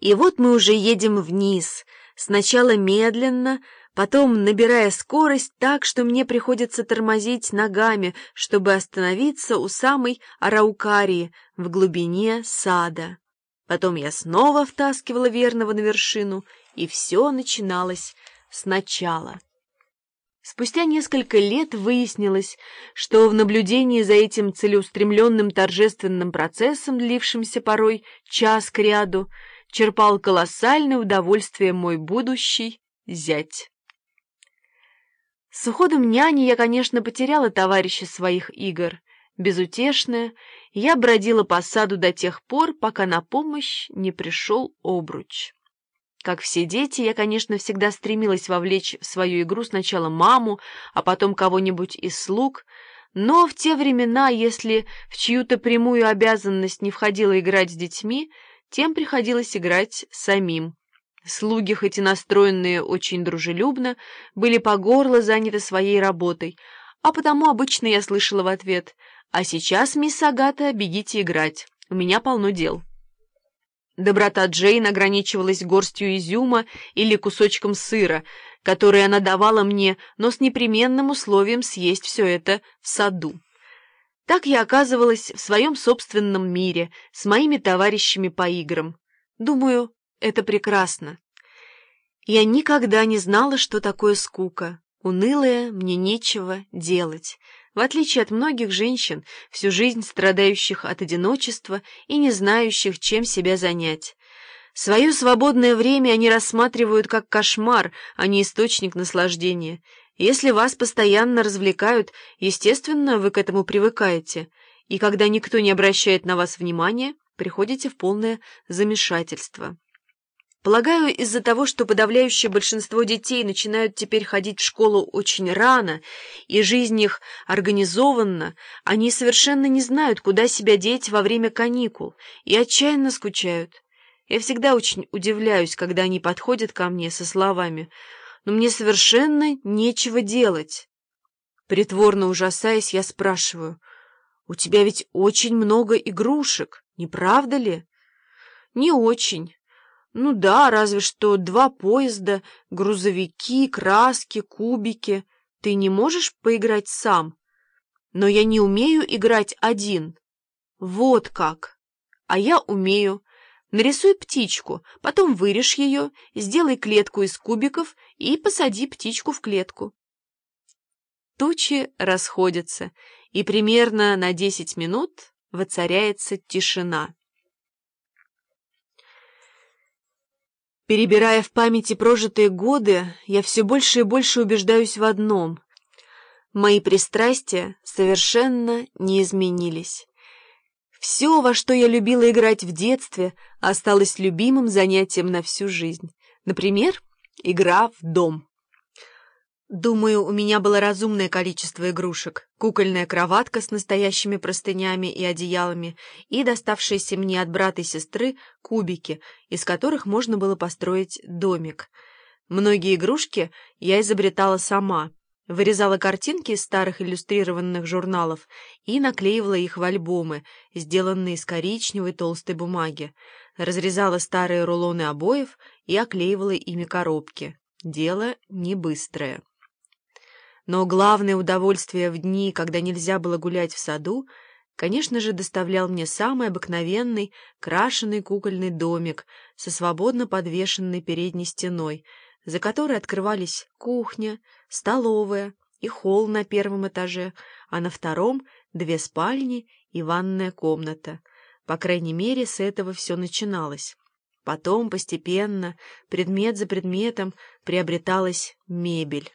И вот мы уже едем вниз, сначала медленно, потом набирая скорость так, что мне приходится тормозить ногами, чтобы остановиться у самой араукарии в глубине сада. Потом я снова втаскивала верного на вершину, и все начиналось сначала. Спустя несколько лет выяснилось, что в наблюдении за этим целеустремленным торжественным процессом, длившимся порой час к ряду, черпал колоссальное удовольствие мой будущий зять. С уходом няни я, конечно, потеряла товарища своих игр. Безутешная, я бродила по саду до тех пор, пока на помощь не пришел обруч. Как все дети, я, конечно, всегда стремилась вовлечь в свою игру сначала маму, а потом кого-нибудь из слуг, но в те времена, если в чью-то прямую обязанность не входило играть с детьми, тем приходилось играть самим. Слуги, хоть и настроенные очень дружелюбно, были по горло заняты своей работой, а потому обычно я слышала в ответ «А сейчас, мисс Агата, бегите играть, у меня полно дел». Доброта Джейн ограничивалась горстью изюма или кусочком сыра, который она давала мне, но с непременным условием съесть все это в саду. Так я оказывалась в своем собственном мире, с моими товарищами по играм. Думаю, это прекрасно. Я никогда не знала, что такое скука. Унылая, мне нечего делать. В отличие от многих женщин, всю жизнь страдающих от одиночества и не знающих, чем себя занять. Свое свободное время они рассматривают как кошмар, а не источник наслаждения. Если вас постоянно развлекают, естественно, вы к этому привыкаете, и когда никто не обращает на вас внимания, приходите в полное замешательство. Полагаю, из-за того, что подавляющее большинство детей начинают теперь ходить в школу очень рано, и жизнь их организованна, они совершенно не знают, куда себя деть во время каникул, и отчаянно скучают. Я всегда очень удивляюсь, когда они подходят ко мне со словами — но мне совершенно нечего делать. Притворно ужасаясь, я спрашиваю, «У тебя ведь очень много игрушек, не правда ли?» «Не очень. Ну да, разве что два поезда, грузовики, краски, кубики. Ты не можешь поиграть сам?» «Но я не умею играть один». «Вот как!» «А я умею. Нарисуй птичку, потом вырежь ее, сделай клетку из кубиков и посади птичку в клетку. Тучи расходятся, и примерно на десять минут воцаряется тишина. Перебирая в памяти прожитые годы, я все больше и больше убеждаюсь в одном. Мои пристрастия совершенно не изменились. Все, во что я любила играть в детстве, осталось любимым занятием на всю жизнь. Например, игра в дом. Думаю, у меня было разумное количество игрушек. Кукольная кроватка с настоящими простынями и одеялами и доставшиеся мне от брата и сестры кубики, из которых можно было построить домик. Многие игрушки я изобретала сама — Вырезала картинки из старых иллюстрированных журналов и наклеивала их в альбомы, сделанные из коричневой толстой бумаги. Разрезала старые рулоны обоев и оклеивала ими коробки. Дело не быстрое. Но главное удовольствие в дни, когда нельзя было гулять в саду, конечно же, доставлял мне самый обыкновенный крашеный кукольный домик со свободно подвешенной передней стеной — за которой открывались кухня, столовая и холл на первом этаже, а на втором — две спальни и ванная комната. По крайней мере, с этого все начиналось. Потом, постепенно, предмет за предметом приобреталась мебель.